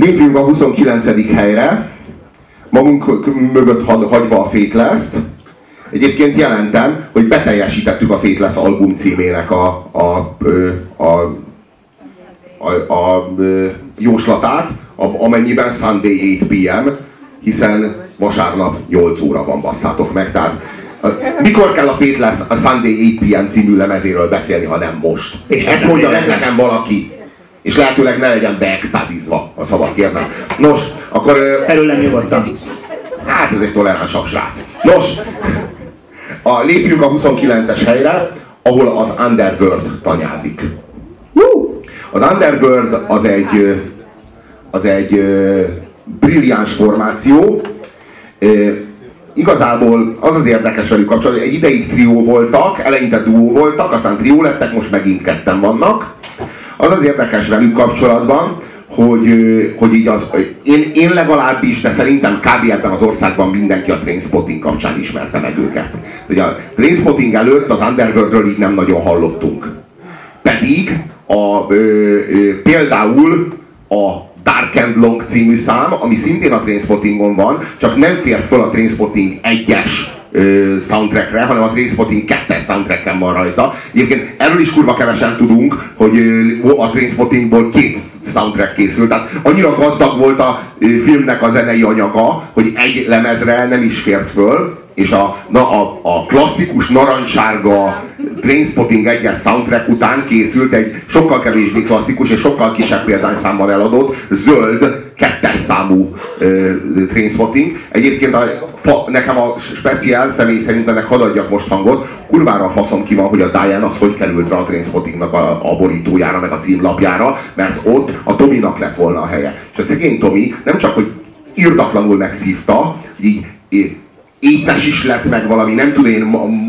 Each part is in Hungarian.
lépjünk a 29. helyre, magunk mögött hagyva a Fateless-t. Egyébként jelentem, hogy beteljesítettük a Fateless album címének a, a, a, a, a, a, jóslatát, amennyiben Sunday 8 p.m., hiszen vasárnap 8 óra van, basszátok meg. Tehát mikor kell a Fateless a Sunday 8 p.m. című lemezéről beszélni, ha nem most? És ezt mondja meg nekem valaki. És lehetőleg ne legyen beextázizva, a szabad kérnem. Nos, akkor... Felőlem nyugodtan. Hát ez egy toleránsabb srác. Nos, a, lépjünk a 29-es helyre, ahol az Underworld tanyázik. Az Underworld az egy, az egy brilliáns formáció. Igazából az az érdekes velük kapcsolatban, egy ideig trió voltak, eleinte duó voltak, aztán trió lettek, most megint ketten vannak. Az az érdekes velük kapcsolatban, hogy, hogy így az, én, én legalábbis, de szerintem kb. ebben az országban mindenki a Trainspotting kapcsán ismerte meg őket. Ugye a Trainspotting előtt az Underworldről így nem nagyon hallottunk. Pedig a, ö, ö, például a Dark and Long című szám, ami szintén a Trainspottingon van, csak nem fért fel a Trainspotting 1-es soundtrackre, hanem a Trainspotting 2-es soundtracken van rajta. Egyébként erről is kurva kevesen tudunk, hogy a Trainspottingból két soundtrack készült. Tehát annyira gazdag volt a filmnek a zenei anyaga, hogy egy lemezre nem is fért föl, és a, na, a, a klasszikus narancssárga Trainspotting egyes soundtrack után készült egy sokkal kevésbé klasszikus és sokkal kisebb példányszámmal eladott zöld kettes számú uh, Trainspotting. Egyébként a, fa, nekem a speciál személy szerint ennek hadd adjak most hangot, kurvára a faszom ki van, hogy a Diane az hogy került rá a Trainspottingnak a, a borítójára, meg a címlapjára, mert ott a Tominak lett volna a helye. És a szegény Tomi nem csak, hogy irdatlanul megszívta, így, így éces is lett meg valami, nem tudom én,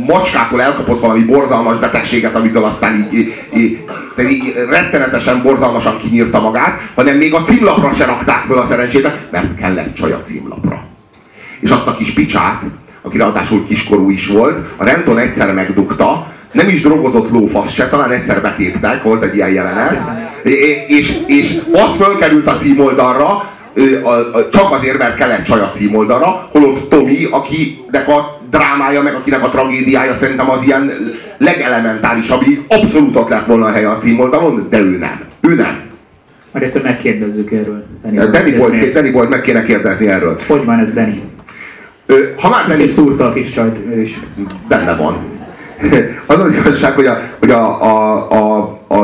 macskától elkapott valami borzalmas betegséget, amitől aztán így, így, így, így rettenetesen borzalmasan kinyírta magát, hanem még a címlapra se rakták föl a szerencsébe, mert kellett csaj a címlapra. És azt a kis picsát, aki ráadásul kiskorú is volt, a Renton egyszer megdugta, nem is drogozott lófasz se, talán egyszer betéptek, volt egy ilyen jelenet, és, és, és az fölkerült a címoldalra, a, a, csak azért, mert kellett csaj a címoldalra, holott Tomi, akinek a drámája, meg akinek a tragédiája szerintem az ilyen legelementárisabb, így abszolút ott lett volna a helye a címoldalon, de ő nem. Ő nem. Majd ezt megkérdezzük erről. Danny Boyd, Danny Boyd meg kéne kérdezni erről. Hogy van ez, Danny? Ha már Danny... szúrta a kis csajt ő is. Benne van. az az igazság, hogy a, hogy a, a, a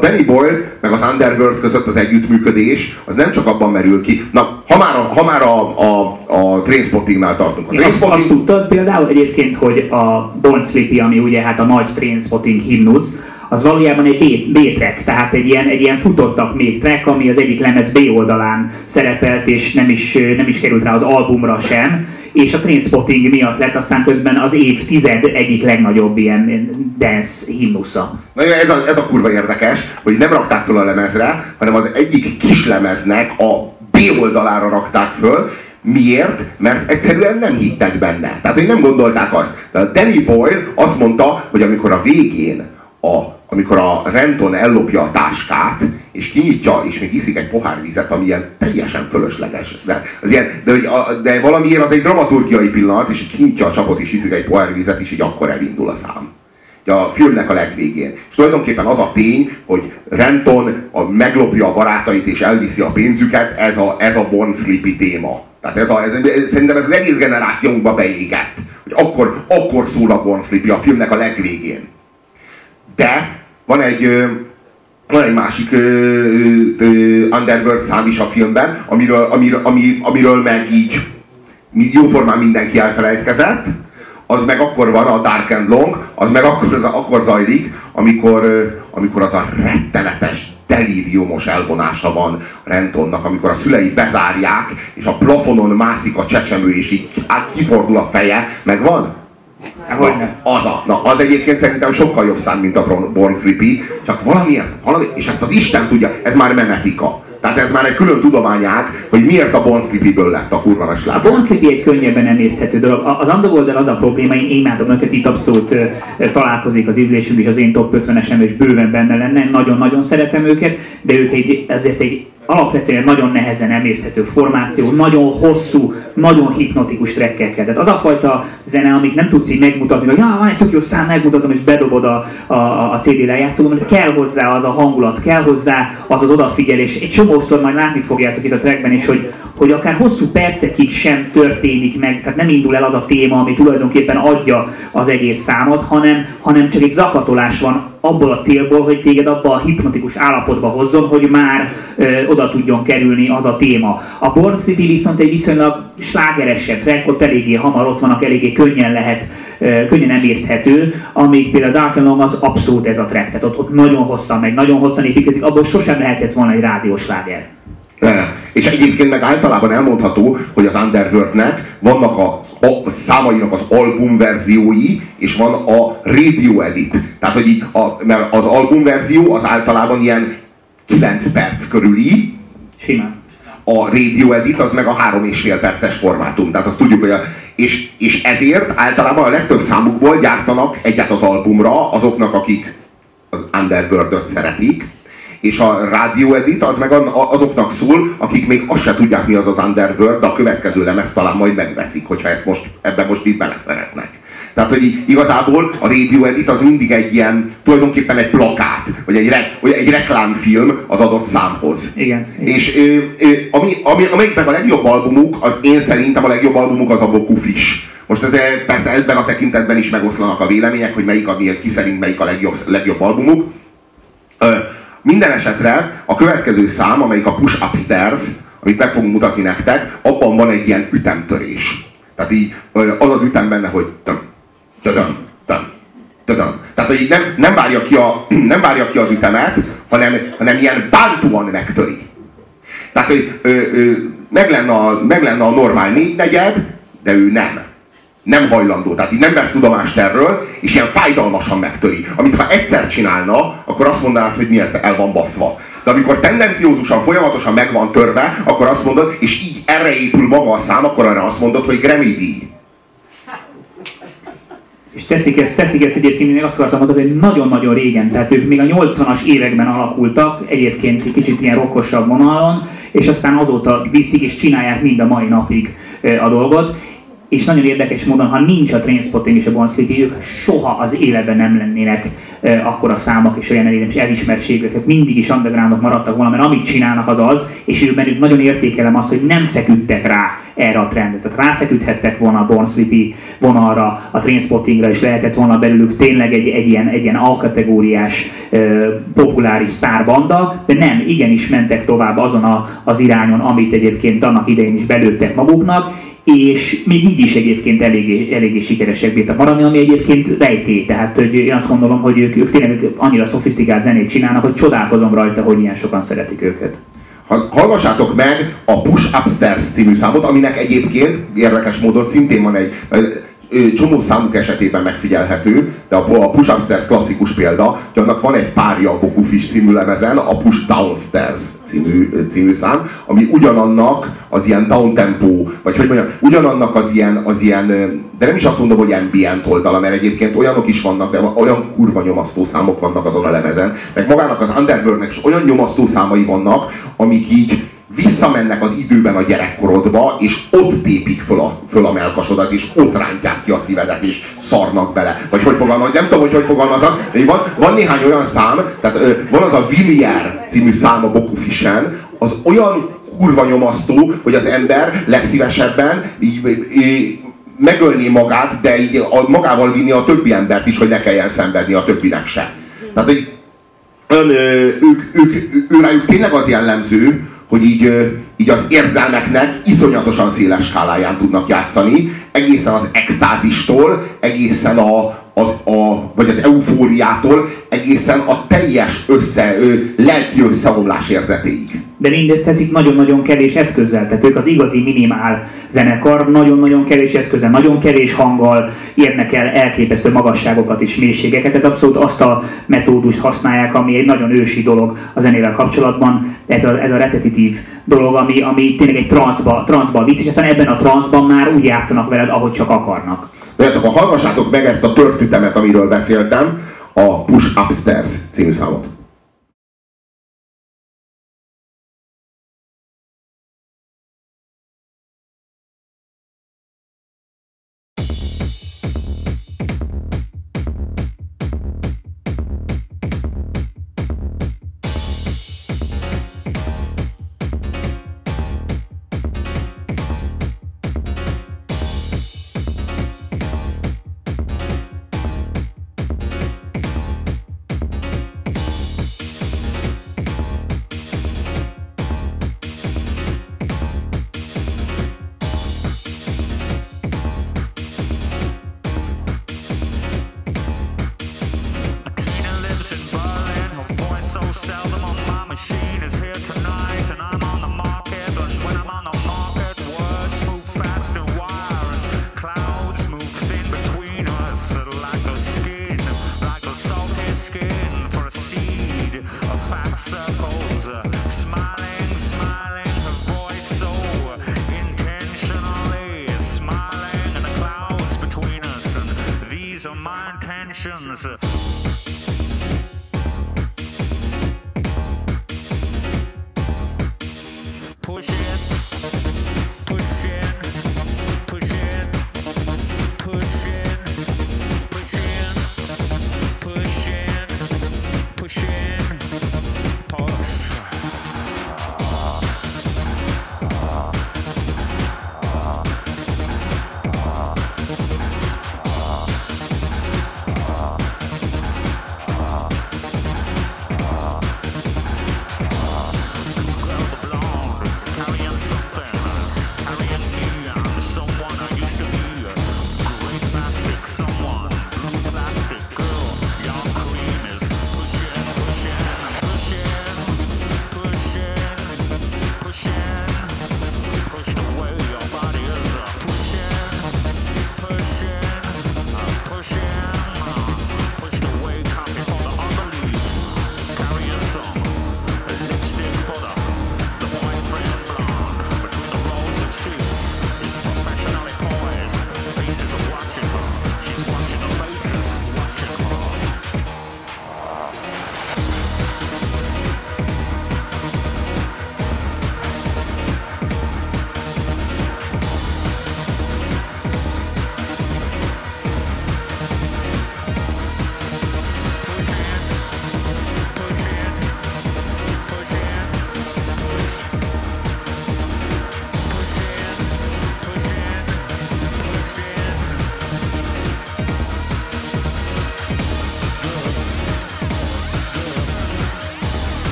a Danny Boyle meg az Underworld között az együttműködés az nem csak abban merül ki. Na, ha már a, ha már a, a, a Trainspottingnál tartunk. A Trainspotting... Azt, azt tudtad például egyébként, hogy a Born Sleepy, ami ugye hát a nagy Trainspotting himnusz, az valójában egy B-track, tehát egy ilyen, egy ilyen futottak még track, ami az egyik lemez B oldalán szerepelt, és nem is, nem is került rá az albumra sem, és a Trainspotting miatt lett aztán közben az évtized egyik legnagyobb ilyen dance himnusza. Na ez a, ez a kurva érdekes, hogy nem rakták föl a lemezre, hanem az egyik kis lemeznek a B oldalára rakták föl, Miért? Mert egyszerűen nem hittek benne. Tehát, hogy nem gondolták azt. De Danny Boyle azt mondta, hogy amikor a végén a amikor a Renton ellopja a táskát, és kinyitja, és még iszik egy pohár vizet, ami ilyen teljesen fölösleges. De, az ilyen, de, de valamiért az egy dramaturgiai pillanat, és kinyitja a csapot, és iszik egy pohár vizet, és így akkor elindul a szám. A filmnek a legvégén. És tulajdonképpen az a tény, hogy Renton a, meglopja a barátait és elviszi a pénzüket, ez a, ez a Born Sleepy téma. Tehát ez a, ez, szerintem ez az egész generációnkba beégett. Hogy akkor, akkor szól a Born Sleepy a filmnek a legvégén. De van egy, van egy másik Underworld szám is a filmben, amiről, amiről, ami, amiről meg így jóformán mindenki elfelejtkezett, az meg akkor van a Dark and Long, az meg akkor, az, akkor zajlik, amikor, amikor az a rettenetes, delíriumos elvonása van Rentonnak, amikor a szülei bezárják, és a plafonon mászik a csecsemő, és így át kifordul a feje, meg van? Na, az, a, na, az egyébként szerintem sokkal jobb szám, mint a Born Sleepy, csak valamiért, valami, és ezt az Isten tudja, ez már memetika. Tehát ez már egy külön tudományák, hogy miért a Born Sleepy-ből lett a kurva A Born Sleepy egy könnyebben emészthető dolog. Az underworld az a probléma, én imádom őket, itt abszolút találkozik az ízlésünk és az én top 50-esem, és bőven benne lenne, nagyon-nagyon szeretem őket, de ők egy, ezért egy alapvetően nagyon nehezen emészthető formáció, nagyon hosszú, nagyon hipnotikus trekkekkel. Tehát az a fajta zene, amit nem tudsz így megmutatni, hogy ah, van egy tök jó szám, megmutatom és bedobod a, a, a CD lejátszóba, mert kell hozzá az a hangulat, kell hozzá az az odafigyelés. Egy csomószor majd látni fogjátok itt a trackben is, hogy, hogy akár hosszú percekig sem történik meg, tehát nem indul el az a téma, ami tulajdonképpen adja az egész számot, hanem, hanem csak egy zakatolás van abból a célból, hogy téged abba a hipnotikus állapotba hozzon, hogy már ö, oda tudjon kerülni az a téma. A Born City viszont egy viszonylag slágeresebb track, ott eléggé hamar ott vannak, eléggé könnyen lehet, könnyen emészthető, amíg például Dark and Long az abszolút ez a track, tehát ott, ott nagyon hosszan meg, nagyon hosszan építkezik, abból sosem lehetett volna egy rádiós sláger. Ne. És egyébként meg általában elmondható, hogy az Underworldnek vannak a, a számainak az albumverziói, és van a radio edit. Tehát, hogy így a, mert az albumverzió az általában ilyen 9 perc körüli, Simán. a radio edit az meg a három és fél perces formátum. Tehát azt tudjuk, hogy a, és, és ezért általában a legtöbb számukból gyártanak egyet az albumra azoknak, akik az Underworld-öt szeretik, és a radio edit az meg azoknak szól, akik még azt se tudják, mi az az Underworld, de a következő lemez talán majd megveszik, hogyha ezt most, ebben most itt bele szeretnek. Tehát, hogy igazából a radio edit az mindig egy ilyen, tulajdonképpen egy plakát, vagy egy, re, vagy egy reklámfilm az adott számhoz. Igen. igen. És ö, ö, ami, ami, amelyikben a legjobb albumuk, az én szerintem a legjobb albumuk az a Boku Fish. Most ez, persze ebben a tekintetben is megoszlanak a vélemények, hogy melyik a, ki szerint melyik a legjobb, legjobb albumuk. Ö, minden esetre a következő szám, amelyik a Push Upstairs, amit meg fogunk mutatni nektek, abban van egy ilyen ütemtörés. Tehát így az az ütem benne, hogy töm, töm, töm, töm. Tehát, hogy nem, nem, várja ki a, nem várja ki az ütemet, hanem, hanem ilyen bántóan megtöri. Tehát, hogy ö, ö, meg, lenne a, meg lenne a normál négy negyed, de ő nem nem hajlandó, tehát így nem vesz tudomást erről, és ilyen fájdalmasan megtöri. Amit ha egyszer csinálna, akkor azt mondanád, hogy mi ez el van baszva. De amikor tendenciózusan, folyamatosan meg van törve, akkor azt mondod, és így erre épül maga a szám, akkor arra azt mondod, hogy díj. És teszik ezt, teszik ezt egyébként, én azt akartam mondani, hogy nagyon-nagyon régen, tehát ők még a 80-as években alakultak, egyébként egy kicsit ilyen rokkosabb vonalon, és aztán azóta viszik és csinálják mind a mai napig a dolgot és nagyon érdekes módon, ha nincs a Trainspotting és a Bon Sleepy, ők soha az életben nem lennének e, akkora számok és olyan elérés, elismertségek, tehát mindig is undergroundok maradtak volna, mert amit csinálnak az az, és ők bennük nagyon értékelem azt, hogy nem feküdtek rá erre a trendre. Tehát ráfeküdhettek volna a Born Sleepy vonalra, a Trainspottingra, és lehetett volna belőlük tényleg egy, egy ilyen, egy ilyen alkategóriás, e, populáris sztárbanda, de nem, igenis mentek tovább azon a, az irányon, amit egyébként annak idején is belőttek maguknak, és még így is egyébként eléggé, eléggé sikeresek bírtak maradni, ami egyébként rejtély. Tehát hogy én azt gondolom, hogy ők, ők tényleg annyira szofisztikált zenét csinálnak, hogy csodálkozom rajta, hogy ilyen sokan szeretik őket. Hallgassátok meg a Push Upstairs című számot, aminek egyébként érdekes módon szintén van egy csomó számuk esetében megfigyelhető, de a Push Upstairs klasszikus példa, hogy annak van egy párja a Boku Fish című lemezen, a Push Downstairs című, című szám, ami ugyanannak az ilyen downtempo, vagy hogy mondjam, ugyanannak az ilyen, az ilyen, de nem is azt mondom, hogy ambient oldala, mert egyébként olyanok is vannak, de olyan kurva nyomasztó számok vannak azon a lemezen, meg magának az Underworldnek is olyan nyomasztó számai vannak, amik így visszamennek az időben a gyerekkorodba, és ott tépik föl a, föl a melkasodat, és ott rántják ki a szívedet, és szarnak bele. Vagy hogy fogalmaz, nem tudom, hogy hogy fogalmaznak, van, van néhány olyan szám, tehát van az a Villier című szám a Bokufisen, az olyan kurva nyomasztó, hogy az ember legszívesebben így, így, megölni magát, de így a, magával vinni a többi embert is, hogy ne kelljen szenvedni a többinek se. Tehát, hogy ön, ők, ők, ők, ő rájuk tényleg az jellemző, hogy így, így az érzelmeknek iszonyatosan széles skáláján tudnak játszani, egészen az extázistól, egészen a, az, a, vagy az eufóriától, egészen a teljes össze, lelki összeomlás érzetéig de mindezt teszik nagyon-nagyon kevés eszközzel. Tehát ők az igazi minimál zenekar, nagyon-nagyon kevés eszközzel, nagyon kevés hanggal érnek el elképesztő magasságokat és mélységeket. Tehát abszolút azt a metódust használják, ami egy nagyon ősi dolog a zenével kapcsolatban. Ez a, ez a repetitív dolog, ami, ami tényleg egy transzba, transzba visz, és aztán ebben a transzban már úgy játszanak veled, ahogy csak akarnak. Tehát akkor hallgassátok meg ezt a törtütemet, amiről beszéltem, a Push Upstairs című számot.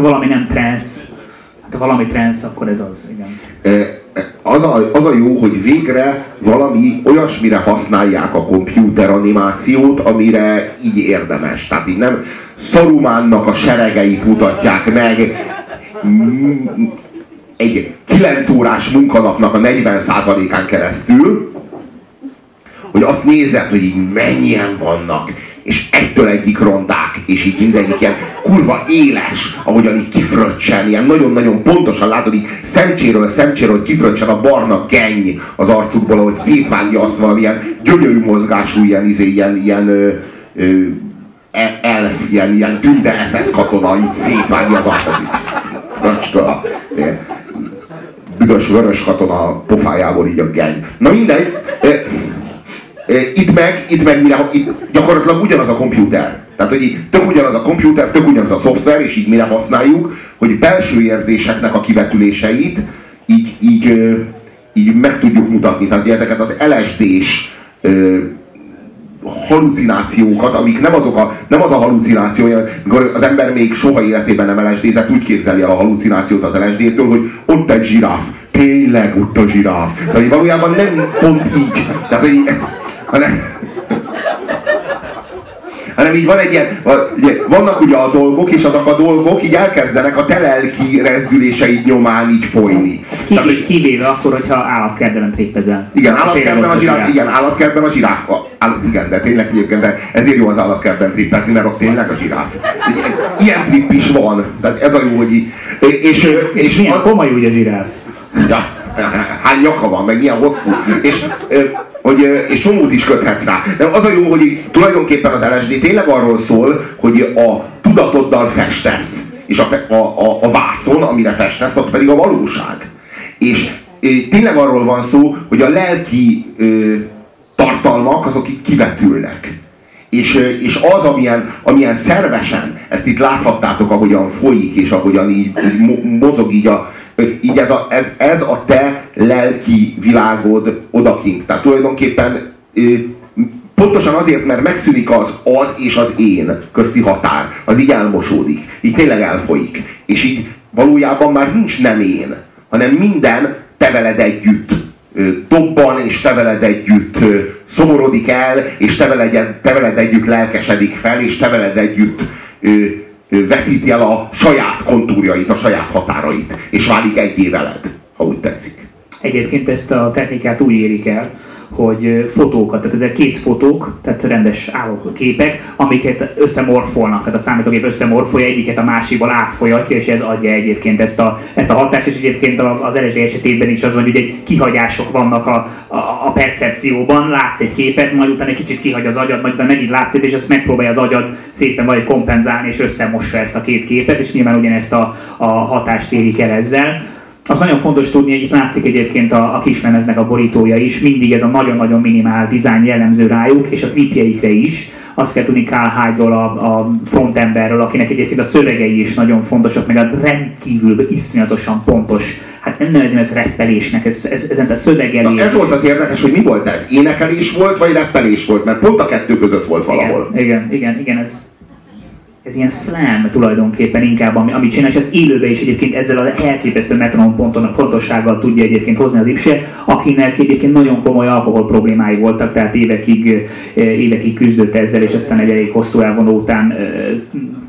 Valami nem trans, hát ha valami trans, akkor ez az, igen. E, Az a, az a jó, hogy végre valami olyasmire használják a komputer animációt, amire így érdemes. Tehát így nem Szarumánnak a seregeit mutatják meg, egy 9 órás munkanapnak a 40%-án keresztül, hogy azt nézed, hogy így mennyien vannak, és egytől egyik rondák, és így mindegyik ilyen kurva éles, ahogyan így kifröccsen, ilyen nagyon-nagyon pontosan látod, így szemcséről szemcséről, kifröccsen a barna genny az arcukból, ahogy szétvágja azt valamilyen gyönyörű mozgású, ilyen, izé, ilyen, ilyen ö, ö, e- elf, ilyen, ilyen tünde SS katona, így szétvágja az arcot, így a büdös vörös katona pofájából így a genny. Na mindegy, ö, itt meg, itt meg mire, itt gyakorlatilag ugyanaz a komputer. Tehát, hogy tök ugyanaz a komputer, tök ugyanaz a szoftver, és így mire használjuk, hogy belső érzéseknek a kivetüléseit így, így, így meg tudjuk mutatni. Tehát hogy ezeket az LSD-s halucinációkat, amik nem, azok a, nem az a halucináció, amikor az ember még soha életében nem LSD-zett, úgy képzeli el a halucinációt az LSD-től, hogy ott egy zsiráf, tényleg ott a zsiráf. Tehát valójában nem pont így. Tehát, hogy hanem, hanem így van egy ilyen, ugye, vannak ugye a dolgok, és azok a dolgok így elkezdenek a te lelki rezdüléseid nyomán így folyni. Tehát, Kivé, hogy- kivéve akkor, hogyha állatkertben trippezel. igen, állatkertben a zsiráf, igen, állatkertben a zsiráf. A- Állat, igen, de tényleg egyébként, de ezért jó az állatkertben trippezni, mert ott tényleg a zsiráf. Ilyen trip is van, tehát ez a jó, hogy így, és, és, És milyen az- komoly úgy a zsiráf. Ja, hány nyaka van, meg milyen hosszú. És, hogy, és csomót is köthetsz rá. De az a jó, hogy tulajdonképpen az LSD tényleg arról szól, hogy a tudatoddal festesz. És a, a, a, a vászon, amire festesz, az pedig a valóság. És tényleg arról van szó, hogy a lelki ö, tartalmak azok így kivetülnek. És, és az, amilyen, amilyen szervesen, ezt itt láthattátok, ahogyan folyik, és ahogyan így, így mo- mozog így, a, így ez, a, ez, ez a te lelki világod odakint. Tehát tulajdonképpen pontosan azért, mert megszűnik az az és az én közti határ. Az így elmosódik. Így tényleg elfolyik. És így valójában már nincs nem én, hanem minden te veled együtt dobban, és te veled együtt szomorodik el, és te veled, te veled együtt lelkesedik fel, és te veled együtt veszíti el a saját kontúrjait, a saját határait, és válik egyé veled, ha úgy tetszik. Egyébként ezt a technikát úgy érik el, hogy fotókat, tehát ezek kész fotók, tehát rendes álló képek, amiket összemorfolnak, tehát a számítógép összemorfolja, egyiket a másikból átfolyatja, és ez adja egyébként ezt a, ezt a hatást, és egyébként az LSD esetében is az van, hogy egy kihagyások vannak a, a, a percepcióban, látsz egy képet, majd utána egy kicsit kihagy az agyad, majd utána megint látsz, és azt megpróbálja az agyad szépen vagy kompenzálni, és összemossa ezt a két képet, és nyilván ugyanezt a, a hatást érik el ezzel. Az nagyon fontos tudni, hogy itt látszik egyébként a, a kislemeznek a borítója is, mindig ez a nagyon-nagyon minimál dizájn jellemző rájuk, és a klipjeikre is. Azt kell tudni Carl Hyde-ról, a, a frontemberről, akinek egyébként a szövegei is nagyon fontosak, meg a rendkívül iszonyatosan pontos, hát nem nevezem ezt reppelésnek, ez, ez, ezen a szövegelés. Na, ez volt az érdekes, hogy mi volt ez? Énekelés volt, vagy reppelés volt? Mert pont a kettő között volt valahol. Igen, igen, igen, igen ez, ez ilyen slam tulajdonképpen inkább, ami, amit csinál, és ez élőben is egyébként ezzel az elképesztő ponton, fontossággal tudja egyébként hozni az Ipse, akinek egyébként nagyon komoly alkohol problémái voltak, tehát évekig, eh, évekig küzdött ezzel, és aztán egy elég hosszú elvonó után eh,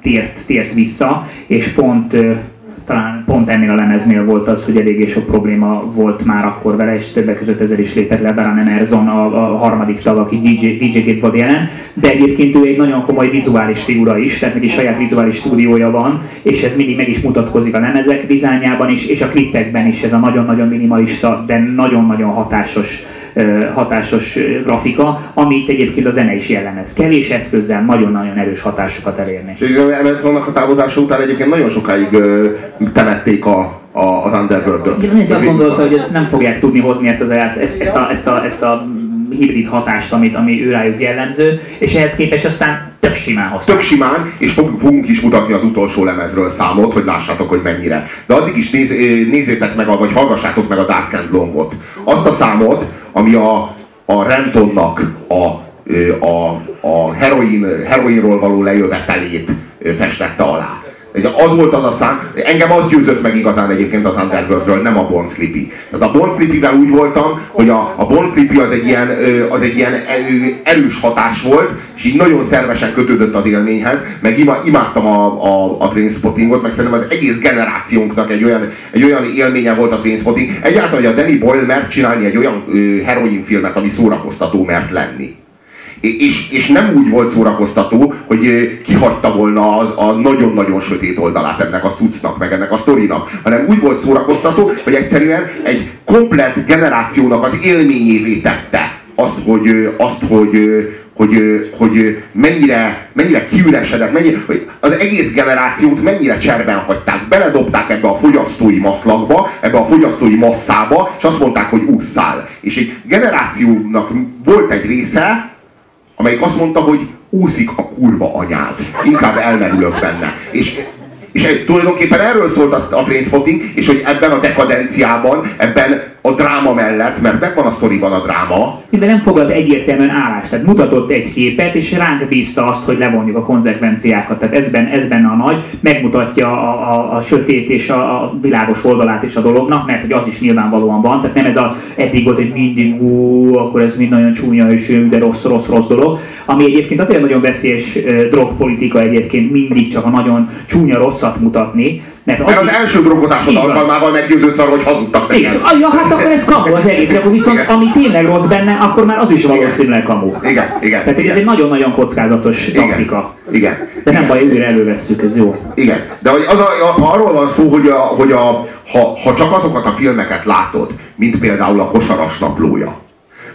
tért, tért vissza, és pont eh, talán pont ennél a lemeznél volt az, hogy eléggé sok probléma volt már akkor vele, és többek között ezzel is lépett le Baran Emerson, a, a harmadik tag, aki DJ, DJ-ként volt jelen, de egyébként ő egy nagyon komoly vizuális figura is, tehát neki sajátos vizuális stúdiója van, és ez mindig meg is mutatkozik a lemezek dizájnjában is, és a klipekben is ez a nagyon-nagyon minimalista, de nagyon-nagyon hatásos hatásos grafika, amit egyébként a zene is jellemez. Kevés eszközzel nagyon-nagyon erős hatásokat elérni. És Emersonnak a távozása után egyébként nagyon sokáig temették a, a, az Underworld-ot. Igen, azt gondolta, hogy ezt nem fogják tudni hozni ezt, az, ezt, ezt, a, ezt, a, ezt a hibrid hatást, amit, ami ő rájuk jellemző, és ehhez képest aztán tök simán hozták. Tök simán, és fog, fogunk is mutatni az utolsó lemezről számot, hogy lássátok, hogy mennyire. De addig is néz, ö, nézzétek meg, vagy hallgassátok meg a Dark and Longot. Azt a számot, ami a, a Rentonnak a, ö, a, a heroin, heroinról való lejövetelét ö, festette alá. Az volt az a szám, engem az győzött meg igazán egyébként az Underworldről, nem a Born Slippy. Tehát a Born Slippy-vel úgy voltam, hogy a, a Born Slippy az egy ilyen, az egy ilyen erő- erős hatás volt, és így nagyon szervesen kötődött az élményhez, meg imádtam a, a, a Trainspottingot, meg szerintem az egész generációnknak egy olyan, egy olyan élménye volt a Trainspotting. Egyáltalán, hogy a Danny Boyle mert csinálni egy olyan ö, heroinfilmet, ami szórakoztató mert lenni. És, és nem úgy volt szórakoztató, hogy kihagyta volna az, a nagyon-nagyon sötét oldalát ennek a cuccnak, meg ennek a sztorinak, hanem úgy volt szórakoztató, hogy egyszerűen egy komplett generációnak az élményévé tette azt, hogy, azt, hogy, hogy, hogy mennyire, mennyire kiüresedett, mennyire, hogy az egész generációt mennyire cserben hagyták, beledobták ebbe a fogyasztói maszlakba, ebbe a fogyasztói masszába, és azt mondták, hogy ússzál. És egy generációnak volt egy része, amelyik azt mondta, hogy úszik a kurva anyád. Inkább elmerülök benne. És, És tulajdonképpen erről szólt a, a Trainspotting, és hogy ebben a dekadenciában, ebben a dráma mellett, mert megvan a sztoriban a dráma, De nem foglalt egyértelműen állást, tehát mutatott egy képet, és ránk bízta azt, hogy levonjuk a konzekvenciákat. Tehát ez benne, ez benne a nagy, megmutatja a, a, a sötét és a, a világos oldalát is a dolognak, mert hogy az is nyilvánvalóan van. Tehát nem ez a eddig volt, hogy mindig, ú, akkor ez mind nagyon csúnya és de rossz, rossz, rossz dolog. Ami egyébként azért nagyon veszélyes drogpolitika egyébként mindig csak a nagyon csúnya rosszat mutatni, mert mert az is- első drogozásod alkalmával meggyőződsz arról, hogy hazudtak igen, neked. ah, ja, hát akkor ez kamu az egész, akkor viszont Igen. ami tényleg rossz benne, akkor már az is valószínűleg kamu. Igen, igen. Tehát ez egy nagyon-nagyon kockázatos taktika. Igen. De nem igen. baj, újra elővesszük, ez jó. Igen, de hogy az a, a, arról van szó, hogy, a, hogy a, ha, ha csak azokat a filmeket látod, mint például a Kosaras naplója,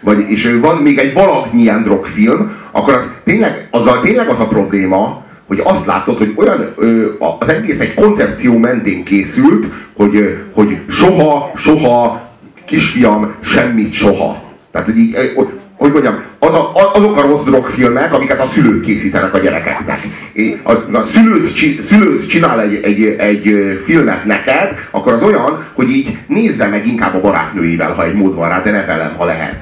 vagy, és van még egy valagnyi ilyen drogfilm, akkor az tényleg, azzal tényleg az a probléma, hogy azt látod, hogy olyan, ö, az egész egy koncepció mentén készült, hogy, hogy soha, soha, kisfiam, semmit soha. Tehát, hogy hogy- mondjam, az a, azok a rossz drogfilmek, amiket a szülők készítenek a gyerekeknek. A, a szülőt, csi- szülőt csinál egy, egy, egy filmet neked, akkor az olyan, hogy így nézze meg inkább a barátnőivel, ha egy mód van rá, de ne velem, ha lehet.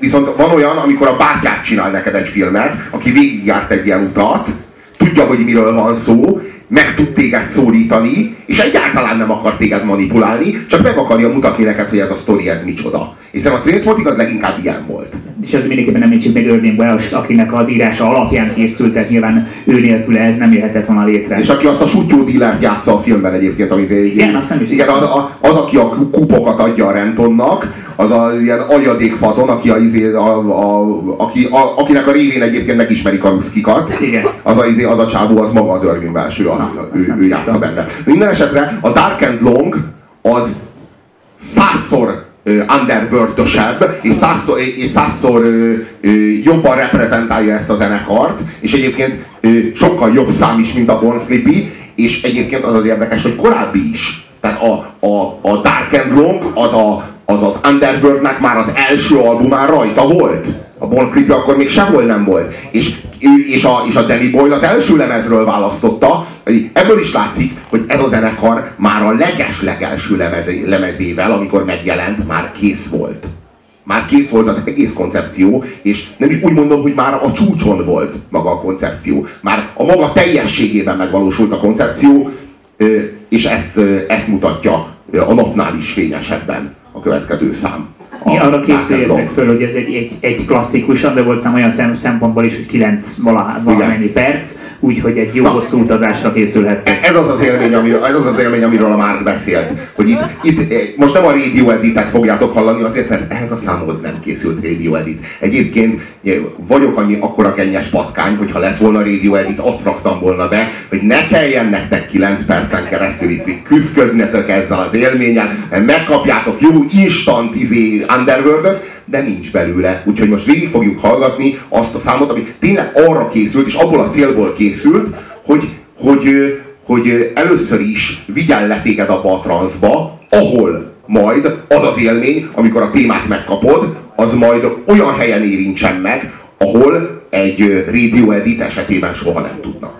Viszont van olyan, amikor a bátyát csinál neked egy filmet, aki végigjárt egy ilyen utat, tudja, hogy miről van szó, meg tud téged szólítani, és egyáltalán nem akar téged manipulálni, csak meg akarja mutatni neked, hogy ez a sztori, ez micsoda. Hiszen a Trainspotting az leginkább ilyen volt. És ez mindenképpen nem csak meg Irving Welsh, akinek az írása alapján készült, tehát nyilván ő nélküle ez nem jöhetett volna létre. És aki azt a sutyó dílert játsza a filmben egyébként, amit Igen, azt nem is igen, az, az, aki a kupokat adja a Rentonnak, az a ilyen aljadék fazon, aki a, izé- a, a, aki, a, akinek a révén egyébként megismerik a ruszkikat. Igen. Az a, izé- az a csávó, az maga az Irving Welsh, ő, a, Na, ő, ő játsza benne. Minden esetre a Dark and Long az százszor ö, underworld és százszor, és százszor ö, ö, jobban reprezentálja ezt a zenekart, és egyébként ö, sokkal jobb szám is, mint a Born Slippy, és egyébként az az érdekes, hogy korábbi is. Tehát a, a, a Dark and Long az a, az, az Underworldnek már az első albumán rajta volt. A Born Slippy akkor még sehol nem volt. És, és, a, és a Danny Boyle az első lemezről választotta. Ebből is látszik, hogy ez a zenekar már a leges-legelső lemezé, lemezével, amikor megjelent, már kész volt. Már kész volt az egész koncepció, és nem úgy mondom, hogy már a csúcson volt maga a koncepció. Már a maga teljességében megvalósult a koncepció, és ezt, ezt mutatja a napnál is fényesebben a következő szám. A Igen, arra készüljetek föl, hogy ez egy, egy, egy klasszikus, de volt szám olyan szem, szempontból is, hogy 9 valaha- valamennyi perc, úgyhogy egy jó Na. hosszú utazásra készülhettek. Ez az az élmény, amiről, ez az az élmény, amiről a Márk beszélt. Hogy itt, itt, eh, most nem a Radio Edit-et fogjátok hallani, azért, mert ehhez a számhoz nem készült Radio Edit. Egyébként eh, vagyok annyi akkora kennyes patkány, hogyha lett volna Radio Edit, azt raktam volna be, hogy ne kelljen nektek 9 percen keresztül itt küzdködnetek ezzel az élménnyel, mert megkapjátok jó instant izé underworld de nincs belőle. Úgyhogy most végig fogjuk hallgatni azt a számot, ami tényleg arra készült, és abból a célból készült, hogy, hogy, hogy először is vigyen le téged abba a transzba, ahol majd az az élmény, amikor a témát megkapod, az majd olyan helyen érintsen meg, ahol egy radio edit esetében soha nem tudna.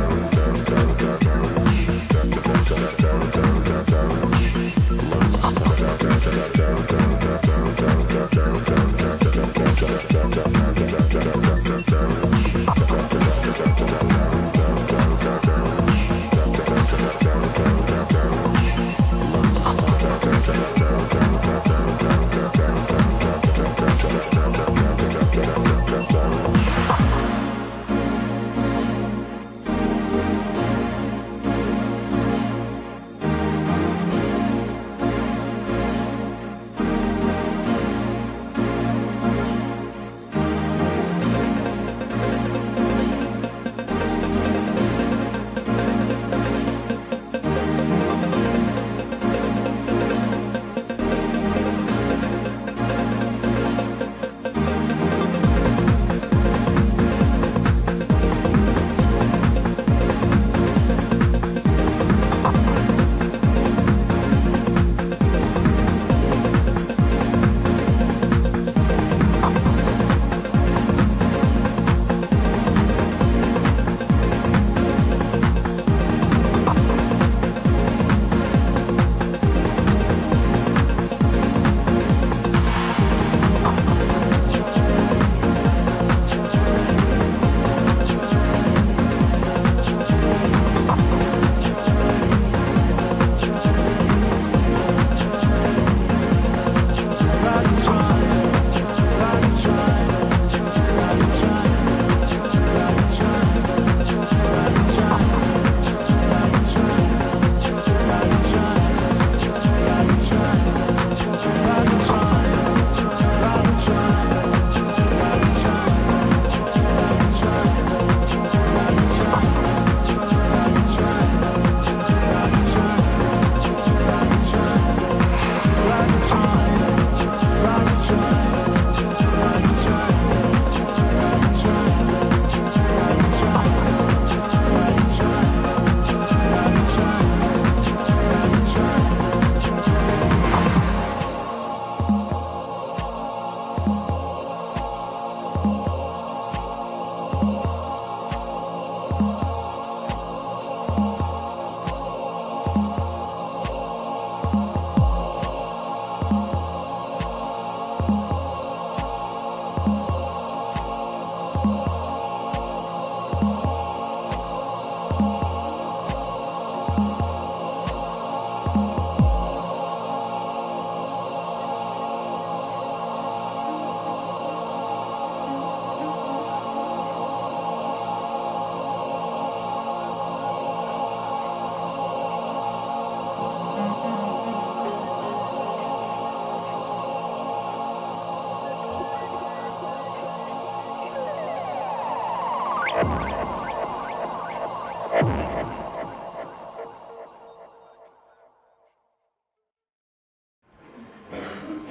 Thank you.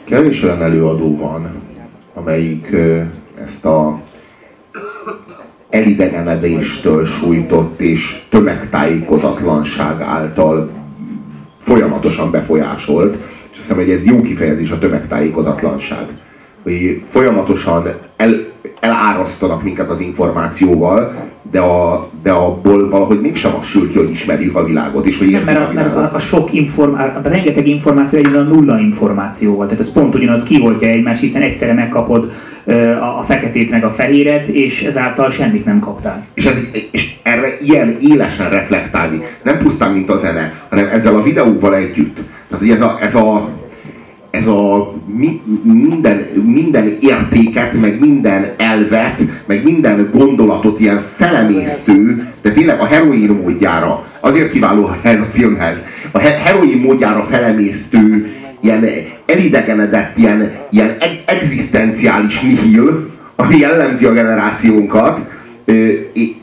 Kevés olyan előadó van, amelyik ezt a elidegenedéstől sújtott és tömegtájékozatlanság által folyamatosan befolyásolt, és azt hiszem, hogy ez jó kifejezés a tömegtájékozatlanság. Hogy folyamatosan el, elárasztanak minket az információval, de, a, de abból valahogy mégsem az sül ki, hogy ismerjük a világot, és hogy Nem, mert a mert a, a sok információ, a rengeteg információ egyben a nulla információ volt. Tehát ez pont ugyanaz kioltja egymást, hiszen egyszerre megkapod ö, a, a feketét meg a fehéret, és ezáltal semmit nem kaptál. És, ez, és erre ilyen élesen reflektálni, nem pusztán mint a zene, hanem ezzel a videóval együtt. Tehát, hogy ez a, ez a, ez a mi, minden, minden értéket, meg minden elvet, meg minden gondolatot ilyen felemésző, de tényleg a heroin módjára, azért kiváló ez a filmhez, a he- heroin módjára felemésztő, ilyen elidegenedett, ilyen, ilyen eg- egzisztenciális nihil, ami jellemzi a generációnkat,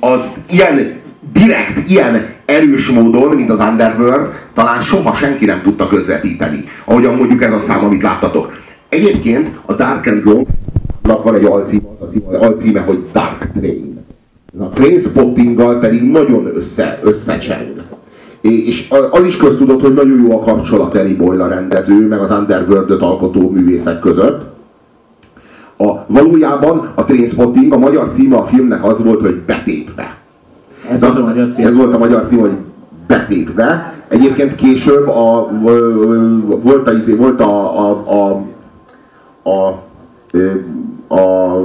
az ilyen direkt, ilyen erős módon, mint az Underworld, talán soha senki nem tudta közvetíteni. Ahogyan mondjuk ez a szám, amit láttatok. Egyébként a Dark and Long van egy alcíme, az alcíme, hogy Dark Train. A Trainspottinggal pedig nagyon össze, összecseng. És az is köztudott, hogy nagyon jó a kapcsolat Danny Boyle rendező, meg az underworld alkotó művészek között. A, valójában a Trainspotting, a magyar címe a filmnek az volt, hogy betépve. Ez, az a magyar cím. ez volt a magyar cím, hogy betépve. Egyébként később a, volt, a, izé- volt a, a, a, a, a,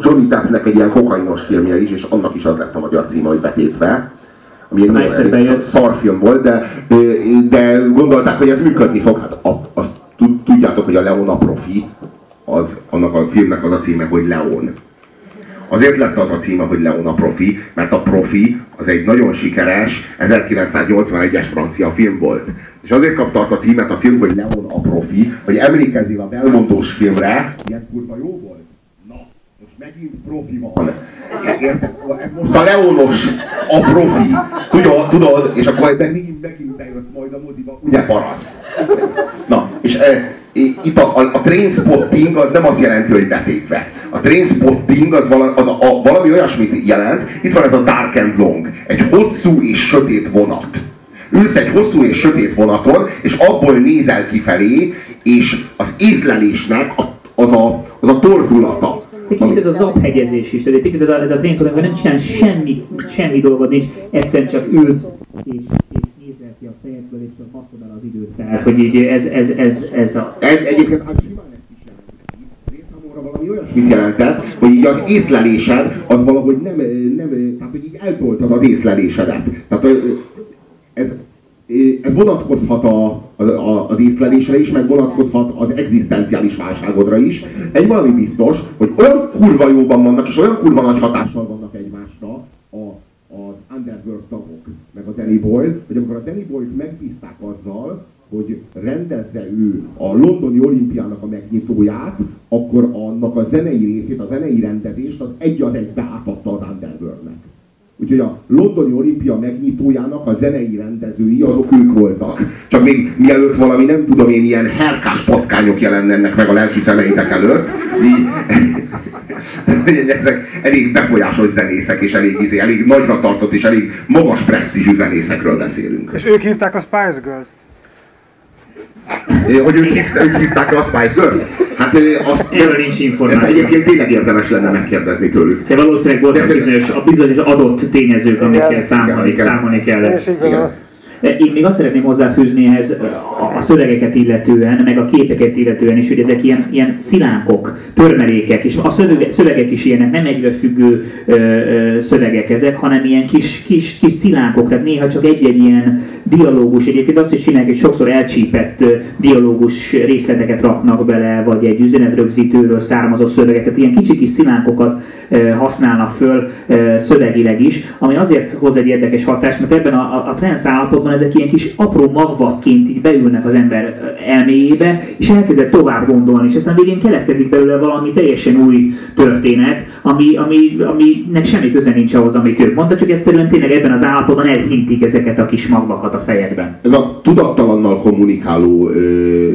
Johnny Deppnek egy ilyen kokainos filmje is, és annak is az lett a magyar címe, hogy betépve. Ami egy, bejött. szarfilm volt, de, de gondolták, hogy ez működni fog. Hát azt tud- tudjátok, hogy a Leon a profi, az, annak a filmnek az a címe, hogy Leon. Azért lett az a címe, hogy Leon a profi, mert a profi az egy nagyon sikeres 1981-es francia film volt. És azért kapta azt a címet a film, hogy Leon a profi, hogy emlékezzél a Belmondós filmre, ilyen kurva jó volt. Na, most megint profi van. Érted? Ez most a Leonos a profi. Tudod, tudod, és akkor ebben megint, megint bejössz majd a moziba, ugye paraszt. Na, és e, itt a, a, a trainspotting az nem azt jelenti, hogy betépve. A trainspotting az, vala, az a, a, valami olyasmit jelent, itt van ez a dark and long, egy hosszú és sötét vonat. Ülsz egy hosszú és sötét vonaton, és abból nézel kifelé, és az észlelésnek a, az, a, az a torzulata. Egy kicsit ez a zaphegyezés is, tehát egy picit ez a, ez a trainspotting, hogy nem csinál semmi, semmi dolgod nincs, egyszerűen csak ülsz és, és ki a fejedből, és haszod el az időt. Tehát, hogy így ez, ez, ez, ez a... Egy, egyébként hát simán ezt is. Számomra valami olyasmit jelentett, hogy így az észlelésed az valahogy nem, nem tehát hogy így eltoltad az észlelésedet. Tehát ez, ez vonatkozhat a, a, az észlelésre is, meg vonatkozhat az egzisztenciális válságodra is. Egy valami biztos, hogy olyan kurva jóban vannak, és olyan kurva nagy hatással vannak egymásra a, az Underworld tagok, meg a Danny Boyle, hogy amikor a Danny Boyle-t megbízták azzal, hogy rendezze ő a londoni olimpiának a megnyitóját, akkor annak a zenei részét, a zenei rendezést az egy az egybe átadta az Underworldnek. Úgyhogy a londoni olimpia megnyitójának a zenei rendezői azok ők voltak. Csak még mielőtt valami, nem tudom én, ilyen herkás patkányok jelennének meg a lelki szemeitek előtt, így, ezek elég befolyásos zenészek, és elég, izé, elég nagyra tartott, és elég magas presztízsű zenészekről beszélünk. És ők hívták a Spice Girls-t. Hogy ők, hívták, ők hívták a Spice Girls? Hát azt, Erről nincs ezt információ. egyébként tényleg érdemes lenne megkérdezni tőlük. De valószínűleg voltak bizonyos, a bizonyos adott tényezők, amikkel Igen. számolni, Igen. számolni kellett. Gondolom. Én még azt szeretném hozzáfűzni ehhez a- szövegeket illetően, meg a képeket illetően is, hogy ezek ilyen, ilyen szilánkok, törmelékek, és a szövege, szövegek is ilyenek, nem egyre függő ö, ö, szövegek ezek, hanem ilyen kis, kis, kis szilánkok, tehát néha csak egy-egy ilyen dialógus, egyébként azt is csinálják, hogy sokszor elcsípett dialógus részleteket raknak bele, vagy egy üzenetrögzítőről származó szöveget, tehát ilyen kicsi kis szilánkokat használnak föl szövegileg is, ami azért hoz egy érdekes hatást, mert ebben a, a, a állapotban ezek ilyen kis apró magvakként így beülnek az ember elméjébe, és elkezd tovább gondolni, és aztán végén keletkezik belőle valami teljesen új történet, ami, ami, aminek semmi köze nincs ahhoz, amit ők mondtak, csak egyszerűen tényleg ebben az állapotban elhintik ezeket a kis magvakat a fejedben. Ez a tudattalannal kommunikáló ö,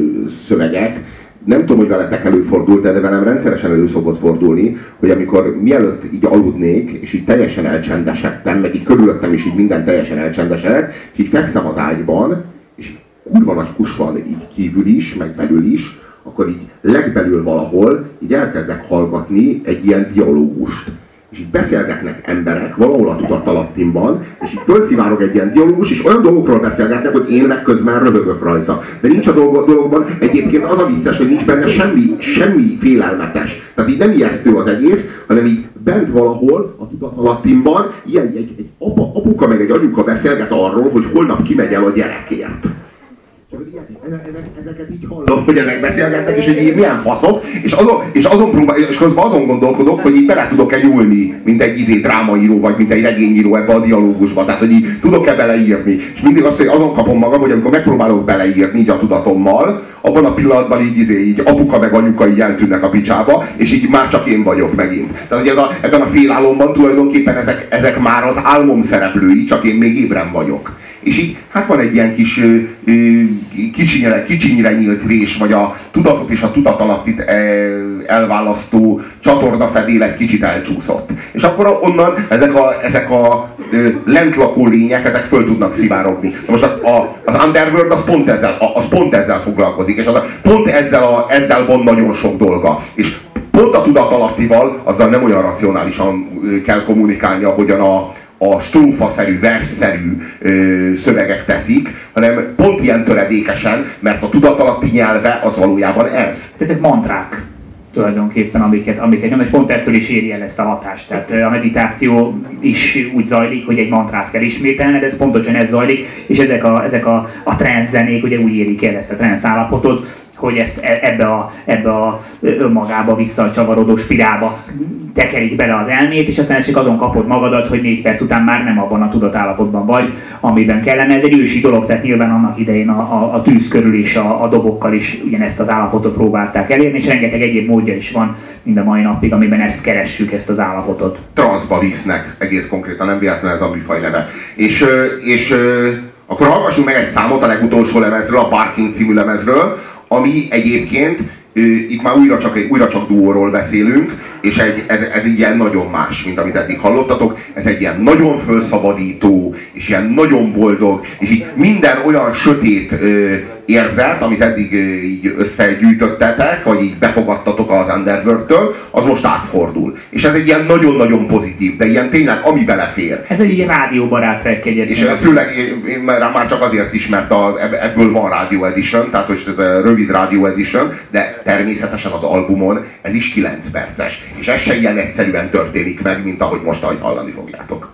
szövegek, nem tudom, hogy veletek előfordult, de velem rendszeresen elő szokott fordulni, hogy amikor mielőtt így aludnék, és így teljesen elcsendesedtem, meg így körülöttem is így minden teljesen elcsendesedett, és így fekszem az ágyban, és így kurva nagy kus van így kívül is, meg belül is, akkor így legbelül valahol így elkezdek hallgatni egy ilyen dialógust. És így beszélgetnek emberek valahol a tudattalattimban, és így felszivárog egy ilyen dialógus, és olyan dolgokról beszélgetnek, hogy én meg közben röhögök rajta. De nincs a dolgo- dologban, egyébként az a vicces, hogy nincs benne semmi, semmi félelmetes. Tehát így nem ijesztő az egész, hanem így bent valahol a tudattalattimban ilyen egy, egy apa, apuka meg egy anyuka beszélget arról, hogy holnap kimegy el a gyerekért. Csak ilyen, ezek, így hallom, hogy ezek beszélgetnek, és hogy így milyen faszok, és azon, és azon próbál, és közben azon gondolkodok, hogy így bele tudok-e nyúlni, mint egy izé drámaíró, vagy mint egy regényíró ebbe a dialógusba, tehát hogy így tudok-e beleírni. És mindig azt, hogy azon kapom magam, hogy amikor megpróbálok beleírni így a tudatommal, abban a pillanatban így, izé, így apuka meg anyuka így eltűnnek a picsába, és így már csak én vagyok megint. Tehát hogy ez a, ebben a félálomban tulajdonképpen ezek, ezek már az álmom szereplői, csak én még ébren vagyok. És így hát van egy ilyen kis ö, ö, kicsinyire, kicsinyire nyílt rés, vagy a tudatot és a tudatalattit e, elválasztó csatorna fedél egy kicsit elcsúszott. És akkor onnan ezek a, ezek a lentlakó lények, ezek föl tudnak szivárogni. Most a, a, az Underworld az pont ezzel, a, az pont ezzel foglalkozik, és az a, pont ezzel, a, ezzel van nagyon sok dolga. És pont a tudatalattival azzal nem olyan racionálisan kell kommunikálni, ahogyan a, a strófaszerű, versszerű ö, szövegek teszik, hanem pont ilyen töredékesen, mert a tudatalatti nyelve az valójában ez. Ezek mantrák tulajdonképpen, amiket, amiket nyom, és pont ettől is éri el ezt a hatást. Tehát a meditáció is úgy zajlik, hogy egy mantrát kell ismételned, ez pontosan ez zajlik, és ezek a, ezek a, a trance zenék ugye úgy érik el ezt a trance állapotot, hogy ezt e- ebbe a, ebbe a önmagába visszacsavarodó spirálba tekerik bele az elmét, és aztán csak azon kapod magadat, hogy négy perc után már nem abban a tudatállapotban vagy, amiben kellene. Ez egy ősi dolog, tehát nyilván annak idején a, a, a tűz körül is, a, a dobokkal is ugyanezt az állapotot próbálták elérni, és rengeteg egyéb módja is van mind a mai napig, amiben ezt keressük, ezt az állapotot. Transzba visznek, egész konkrétan, nem véletlenül ez a műfaj neve. És, és akkor hallgassunk meg egy számot a legutolsó lemezről, a Parking című lemezről, ami egyébként itt már újra csak, egy- újra csak duóról beszélünk, és egy, ez, ez egy ilyen nagyon más, mint amit eddig hallottatok. Ez egy ilyen nagyon felszabadító, és ilyen nagyon boldog, és így minden olyan sötét érzet, amit eddig így összegyűjtöttetek, vagy így befogadtatok az Underworld-től, az most átfordul. És ez egy ilyen nagyon-nagyon pozitív, de ilyen tényleg, ami belefér. Ez egy ilyen rádióbarát track És egyébként. főleg én, már csak azért is, mert a, ebb- ebből van Radio Edition, tehát most ez a rövid Radio Edition, de természetesen az albumon ez is 9 perces. És ez se ilyen egyszerűen történik meg, mint ahogy most ahogy hallani fogjátok.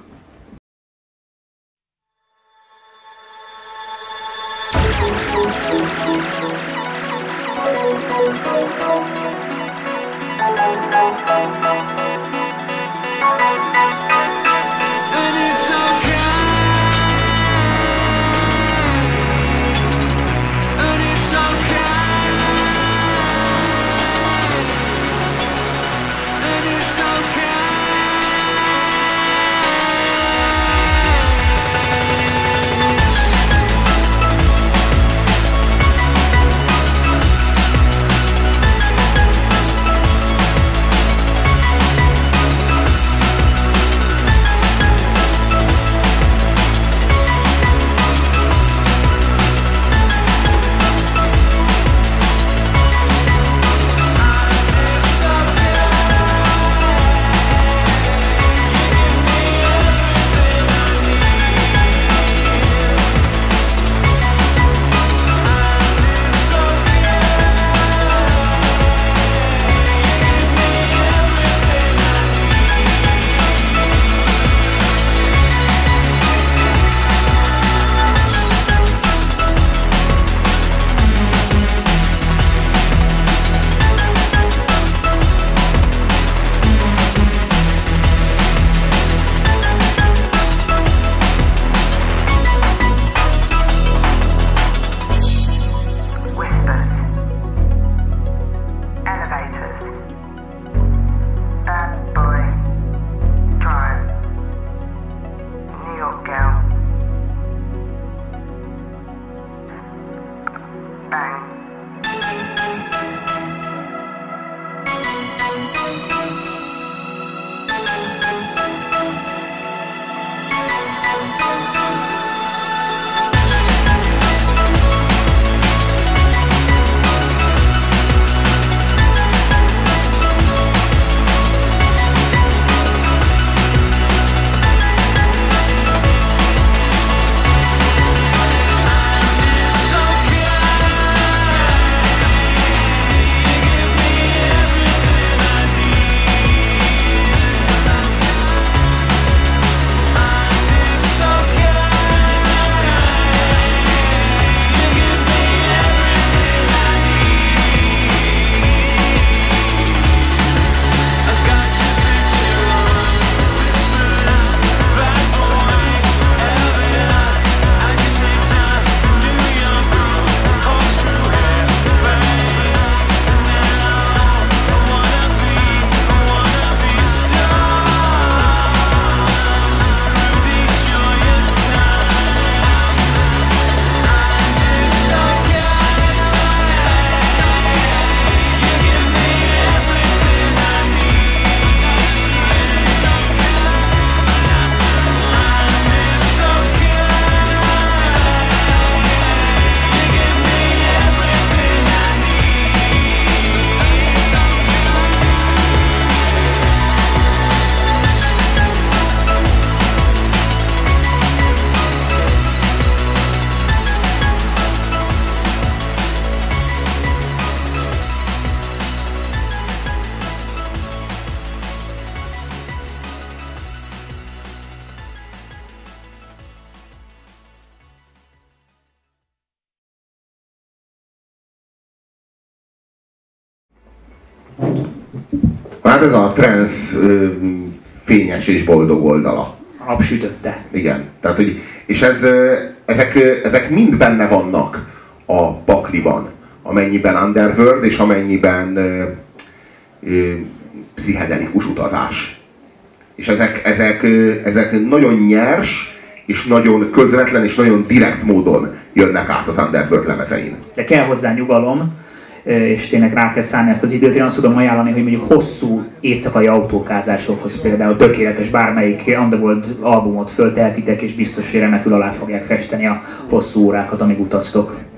Hát ez a trans fényes és boldog oldala. A nap sütötte. Igen. Tehát, hogy, és ez, ezek, ezek mind benne vannak a pakliban. Amennyiben underworld és amennyiben ö, ö, pszichedelikus utazás. És ezek, ezek, ö, ezek nagyon nyers, és nagyon közvetlen, és nagyon direkt módon jönnek át az Underworld lemezein. De kell hozzá nyugalom, és tényleg rá kell szállni ezt az időt. Én azt tudom ajánlani, hogy mondjuk hosszú éjszakai autókázásokhoz például tökéletes bármelyik Underworld albumot föltehetitek, és biztos, remekül alá fogják festeni a hosszú órákat, amíg utaztok.